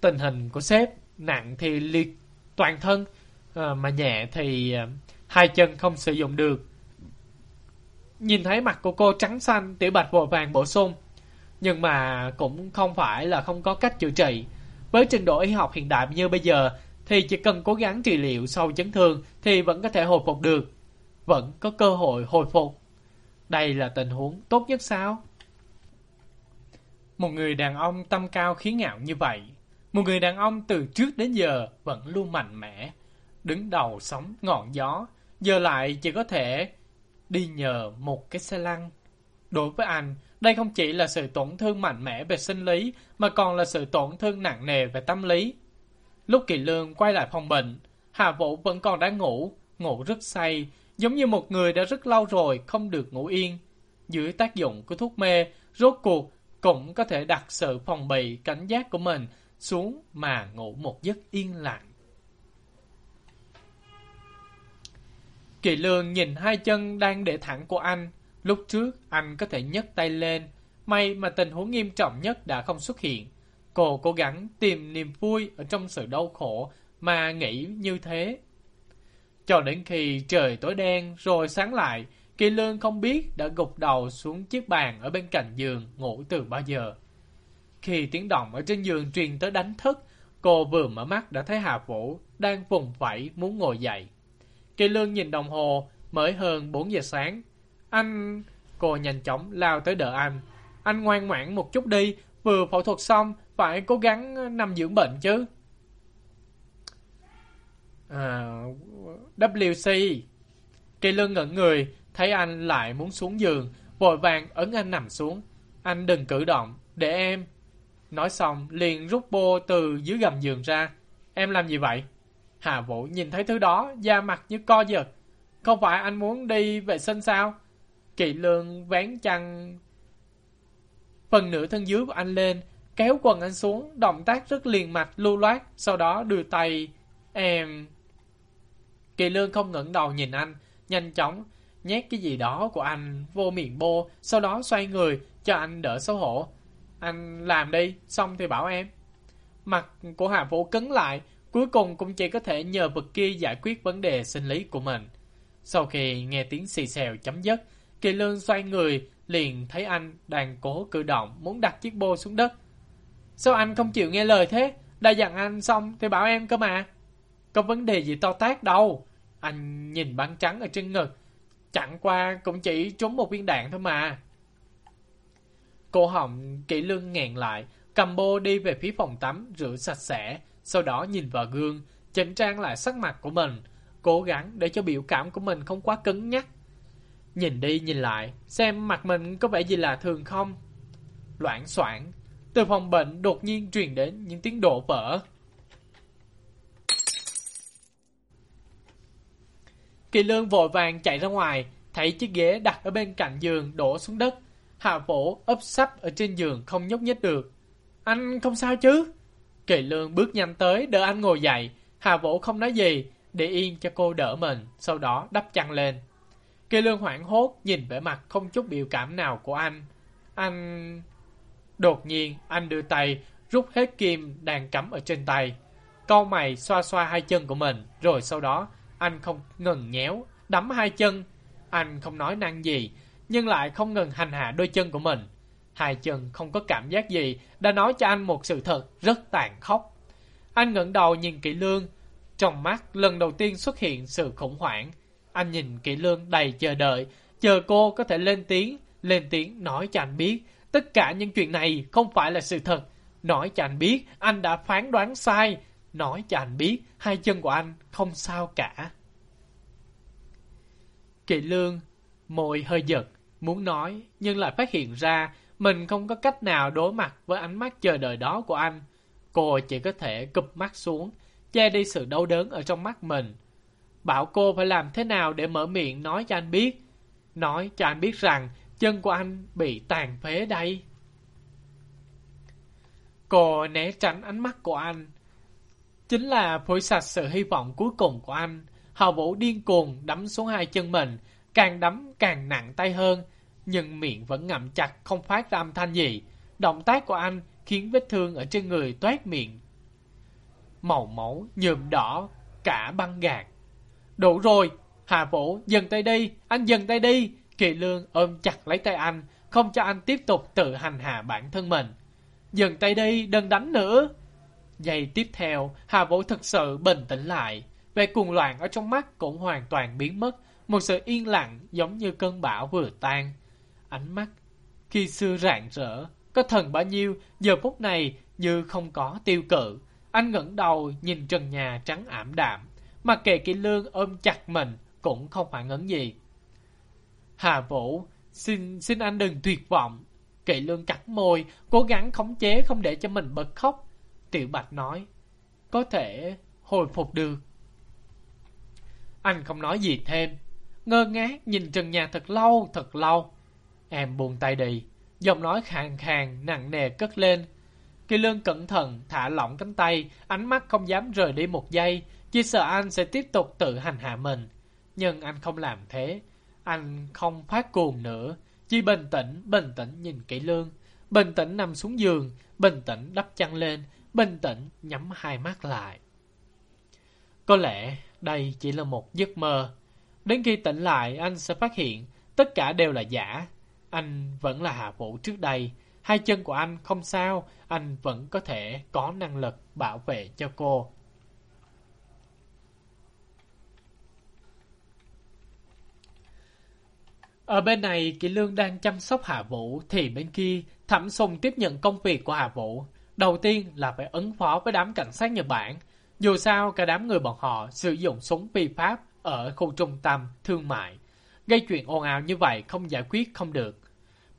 Tình hình của sếp nặng thì liệt toàn thân, ờ, mà nhẹ thì ờ, hai chân không sử dụng được. Nhìn thấy mặt của cô trắng xanh, tiểu bạch vội vàng bổ sung. Nhưng mà cũng không phải là không có cách chữa trị. Với trình độ y học hiện đại như bây giờ, thì chỉ cần cố gắng trị liệu sau chấn thương thì vẫn có thể hồi phục được. Vẫn có cơ hội hồi phục. Đây là tình huống tốt nhất sao? Một người đàn ông tâm cao khí ngạo như vậy, một người đàn ông từ trước đến giờ vẫn luôn mạnh mẽ, đứng đầu sóng ngọn gió, giờ lại chỉ có thể đi nhờ một cái xe lăn. Đối với anh, đây không chỉ là sự tổn thương mạnh mẽ về sinh lý, mà còn là sự tổn thương nặng nề về tâm lý. Lúc Kỳ Lương quay lại phòng bệnh, Hà Vũ vẫn còn đang ngủ, ngủ rất say, giống như một người đã rất lâu rồi không được ngủ yên. Dưới tác dụng của thuốc mê, rốt cuộc cũng có thể đặt sự phòng bị cảnh giác của mình xuống mà ngủ một giấc yên lặng. Kỳ lương nhìn hai chân đang để thẳng của anh. Lúc trước anh có thể nhấc tay lên. May mà tình huống nghiêm trọng nhất đã không xuất hiện. Cô cố gắng tìm niềm vui ở trong sự đau khổ mà nghĩ như thế. Cho đến khi trời tối đen rồi sáng lại, Kỳ Lương không biết đã gục đầu xuống chiếc bàn ở bên cạnh giường ngủ từ bao giờ. Khi tiếng động ở trên giường truyền tới đánh thức, cô vừa mở mắt đã thấy Hà Vũ đang vùng vẫy muốn ngồi dậy. Kỳ Lương nhìn đồng hồ, mới hơn 4 giờ sáng. Anh... Cô nhanh chóng lao tới đỡ anh. Anh ngoan ngoãn một chút đi, vừa phẫu thuật xong, phải cố gắng nằm dưỡng bệnh chứ. Ờ, à, WC. Kỳ Lương ngẩn người, thấy anh lại muốn xuống giường, vội vàng ấn anh nằm xuống. Anh đừng cử động, để em. Nói xong, liền rút bô từ dưới gầm giường ra. Em làm gì vậy? Hà Vũ nhìn thấy thứ đó, da mặt như co giật. Không phải anh muốn đi vệ sinh sao? Kỳ lương vén chăn phần nửa thân dưới của anh lên, kéo quần anh xuống, động tác rất liền mạch, lưu loát, sau đó đưa tay. Em... Kỳ lương không ngẩng đầu nhìn anh, nhanh chóng, nhét cái gì đó của anh vô miệng bô, sau đó xoay người, cho anh đỡ xấu hổ. Anh làm đi, xong thì bảo em. Mặt của Hà Vũ cứng lại, cuối cùng cũng chỉ có thể nhờ vật kia giải quyết vấn đề sinh lý của mình. Sau khi nghe tiếng xì xèo chấm dứt, Kỳ Lương xoay người, liền thấy anh đang cố cử động muốn đặt chiếc bô xuống đất. Sao anh không chịu nghe lời thế? Đã dặn anh xong thì bảo em cơ mà. Có vấn đề gì to tác đâu. Anh nhìn băng trắng ở trên ngực. Chẳng qua cũng chỉ trúng một viên đạn thôi mà. Cô Hồng kỹ lương nghẹn lại, cầm bô đi về phía phòng tắm, rửa sạch sẽ, sau đó nhìn vào gương, chỉnh trang lại sắc mặt của mình, cố gắng để cho biểu cảm của mình không quá cứng nhắc. Nhìn đi nhìn lại, xem mặt mình có vẻ gì là thường không? loãng soạn, từ phòng bệnh đột nhiên truyền đến những tiếng đổ vỡ. Kỳ lương vội vàng chạy ra ngoài, thấy chiếc ghế đặt ở bên cạnh giường đổ xuống đất. Hạ vỗ ấp sắp ở trên giường không nhúc nhích được. Anh không sao chứ? Kỳ lương bước nhanh tới đỡ anh ngồi dậy. Hạ vỗ không nói gì, để yên cho cô đỡ mình, sau đó đắp chăn lên. Kỳ lương hoảng hốt nhìn vẻ mặt không chút biểu cảm nào của anh. Anh... Đột nhiên, anh đưa tay, rút hết kim đang cắm ở trên tay. Câu mày xoa xoa hai chân của mình, rồi sau đó anh không ngừng nhéo, đắm hai chân. Anh không nói năng gì, nhưng lại không ngừng hành hạ đôi chân của mình. Hai chân không có cảm giác gì, đã nói cho anh một sự thật rất tàn khốc. Anh ngẩng đầu nhìn kỹ lương, trong mắt lần đầu tiên xuất hiện sự khủng hoảng. Anh nhìn kỹ lương đầy chờ đợi, chờ cô có thể lên tiếng, lên tiếng nói cho anh biết. Tất cả những chuyện này không phải là sự thật. Nói cho anh biết anh đã phán đoán sai. Nói cho anh biết hai chân của anh không sao cả. Kỵ lương, môi hơi giật, muốn nói nhưng lại phát hiện ra mình không có cách nào đối mặt với ánh mắt chờ đợi đó của anh. Cô chỉ có thể cụp mắt xuống, che đi sự đau đớn ở trong mắt mình. Bảo cô phải làm thế nào để mở miệng nói cho anh biết. Nói cho anh biết rằng chân của anh bị tàn phế đây. Cô né tránh ánh mắt của anh. Chính là phổi sạch sự hy vọng cuối cùng của anh. Hào Vũ điên cuồng đấm xuống hai chân mình, càng đấm càng nặng tay hơn, nhưng miệng vẫn ngậm chặt không phát ra âm thanh gì. Động tác của anh khiến vết thương ở trên người toát miệng. Màu máu nhuộm đỏ cả băng gạc. Đủ rồi, Hà Vũ, dừng tay đi, anh dừng tay đi. Kỳ Lương ôm chặt lấy tay anh, không cho anh tiếp tục tự hành hạ bản thân mình. Dừng tay đi, đừng đánh nữa. Giây tiếp theo, Hà Vũ thực sự bình tĩnh lại. Vẻ cuồng loạn ở trong mắt cũng hoàn toàn biến mất. Một sự yên lặng giống như cơn bão vừa tan. Ánh mắt khi xưa rạng rỡ, có thần bao nhiêu, giờ phút này như không có tiêu cự. Anh ngẩng đầu nhìn trần nhà trắng ảm đạm. Mặc kệ kỹ Lương ôm chặt mình cũng không phản ứng gì. Hà Vũ, xin xin anh đừng tuyệt vọng. Kỵ Lương cắn môi, cố gắng khống chế không để cho mình bật khóc. Tiểu Bạch nói, có thể hồi phục được. Anh không nói gì thêm, ngơ ngác nhìn trần nhà thật lâu, thật lâu. Em buông tay đi, giọng nói khàn khàn, nặng nề cất lên. Kỳ lương cẩn thận, thả lỏng cánh tay, ánh mắt không dám rời đi một giây, chỉ sợ anh sẽ tiếp tục tự hành hạ mình. Nhưng anh không làm thế, anh không phát cuồng nữa, chỉ bình tĩnh, bình tĩnh nhìn kỹ lương, bình tĩnh nằm xuống giường, bình tĩnh đắp chăn lên, bình tĩnh nhắm hai mắt lại. Có lẽ đây chỉ là một giấc mơ. Đến khi tỉnh lại, anh sẽ phát hiện tất cả đều là giả. Anh vẫn là Hạ Vũ trước đây. Hai chân của anh không sao, anh vẫn có thể có năng lực bảo vệ cho cô. Ở bên này, Kỳ Lương đang chăm sóc Hạ Vũ, thì bên kia, Thẩm Sùng tiếp nhận công việc của Hạ Vũ. Đầu tiên là phải ứng phó với đám cảnh sát Nhật Bản. Dù sao, cả đám người bọn họ sử dụng súng phi pháp ở khu trung tâm, thương mại. Gây chuyện ồn ào như vậy không giải quyết không được.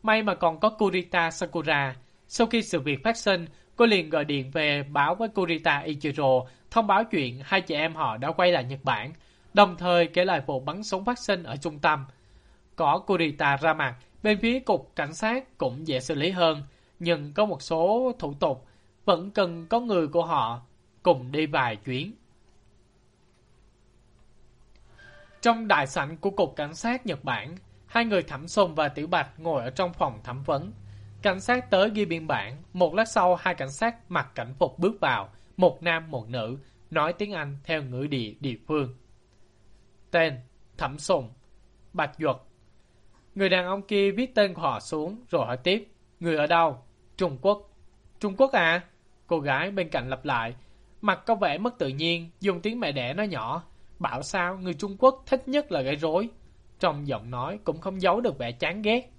May mà còn có Kurita Sakura. Sau khi sự việc phát sinh, cô liền gọi điện về báo với Kurita Ichiro, thông báo chuyện hai chị em họ đã quay lại Nhật Bản, đồng thời kể lại vụ bắn súng phát sinh ở trung tâm. Có Kurita ra mặt, bên phía cục cảnh sát cũng dễ xử lý hơn, nhưng có một số thủ tục vẫn cần có người của họ cùng đi vài chuyến. Trong đại sảnh của Cục Cảnh sát Nhật Bản, hai người Thẩm Sùng và Tiểu Bạch ngồi ở trong phòng thẩm vấn. Cảnh sát tới ghi biên bản, một lát sau hai cảnh sát mặc cảnh phục bước vào, một nam một nữ, nói tiếng Anh theo ngữ địa địa phương. Tên, Thẩm Sùng, Bạch Duật. Người đàn ông kia viết tên của họ xuống rồi hỏi tiếp. Người ở đâu? Trung Quốc. Trung Quốc à? Cô gái bên cạnh lặp lại. Mặt có vẻ mất tự nhiên, dùng tiếng mẹ đẻ nói nhỏ. Bảo sao người Trung Quốc thích nhất là gây rối. Trong giọng nói cũng không giấu được vẻ chán ghét.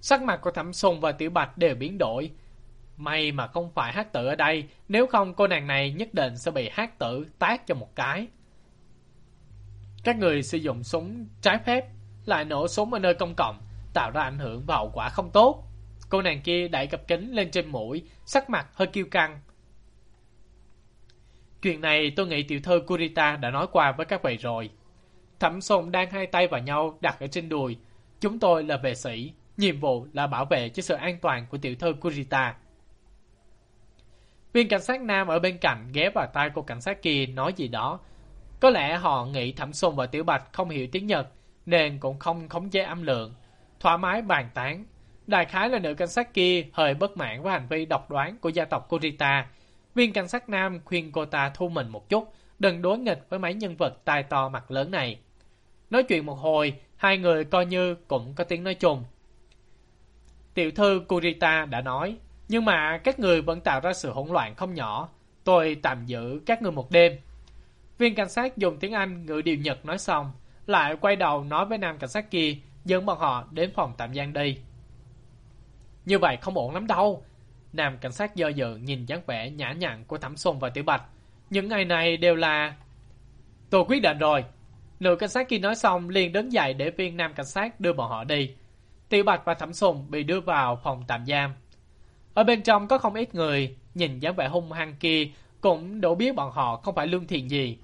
Sắc mặt của Thẩm Sùng và Tiểu Bạch đều biến đổi. May mà không phải hát tử ở đây, nếu không cô nàng này nhất định sẽ bị hát tử tát cho một cái. Các người sử dụng súng trái phép, lại nổ súng ở nơi công cộng, tạo ra ảnh hưởng và hậu quả không tốt. Cô nàng kia đẩy cặp kính lên trên mũi, sắc mặt hơi kiêu căng. Chuyện này tôi nghĩ tiểu thư Kurita đã nói qua với các vị rồi. Thẩm Sùng đang hai tay vào nhau đặt ở trên đùi. Chúng tôi là vệ sĩ, nhiệm vụ là bảo vệ cho sự an toàn của tiểu thư Kurita. Viên cảnh sát nam ở bên cạnh ghé vào tay cô cảnh sát kia nói gì đó. Có lẽ họ nghĩ Thẩm Sùng và Tiểu Bạch không hiểu tiếng Nhật, nên cũng không khống chế âm lượng. Thoải mái bàn tán. Đại khái là nữ cảnh sát kia hơi bất mãn với hành vi độc đoán của gia tộc Kurita. Viên cảnh sát nam khuyên cô ta thu mình một chút, đừng đối nghịch với mấy nhân vật tai to mặt lớn này. Nói chuyện một hồi, hai người coi như cũng có tiếng nói chung. Tiểu thư Kurita đã nói, nhưng mà các người vẫn tạo ra sự hỗn loạn không nhỏ. Tôi tạm giữ các người một đêm. Viên cảnh sát dùng tiếng Anh ngữ điều Nhật nói xong, lại quay đầu nói với nam cảnh sát kia, dẫn bọn họ đến phòng tạm giam đi. Như vậy không ổn lắm đâu. Nam cảnh sát dơ dự nhìn dáng vẻ nhã nhặn của Thẩm Xuân và Tiểu Bạch. Những ngày này đều là... Tôi quyết định rồi. Nữ cảnh sát kia nói xong liền đứng dậy để viên nam cảnh sát đưa bọn họ đi. Tiểu Bạch và Thẩm Sùng bị đưa vào phòng tạm giam. Ở bên trong có không ít người, nhìn dáng vẻ hung hăng kia, cũng đủ biết bọn họ không phải lương thiện gì.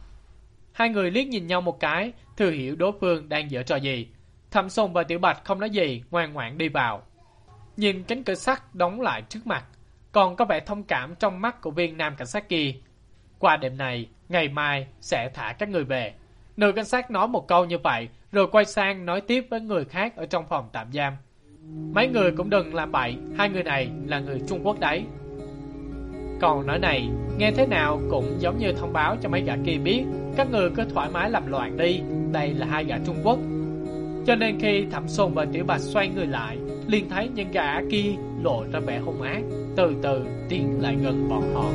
Hai người liếc nhìn nhau một cái, thừa hiểu đối phương đang dở trò gì. Thẩm Sùng và Tiểu Bạch không nói gì, ngoan ngoãn đi vào. Nhìn cánh cửa sắt đóng lại trước mặt, còn có vẻ thông cảm trong mắt của viên nam cảnh sát kia. Qua đêm này, ngày mai sẽ thả các người về. Nữ cảnh sát nói một câu như vậy, rồi quay sang nói tiếp với người khác ở trong phòng tạm giam. Mấy người cũng đừng làm bậy, hai người này là người Trung Quốc đấy. Còn nói này, nghe thế nào cũng giống như thông báo cho mấy gã kia biết, các người cứ thoải mái làm loạn đi, đây là hai gã Trung Quốc. Cho nên khi Thẩm Sùng và Tiểu Bạch xoay người lại, liền thấy những gã kia lộ ra vẻ hung ác, từ từ tiến lại gần bọn họ.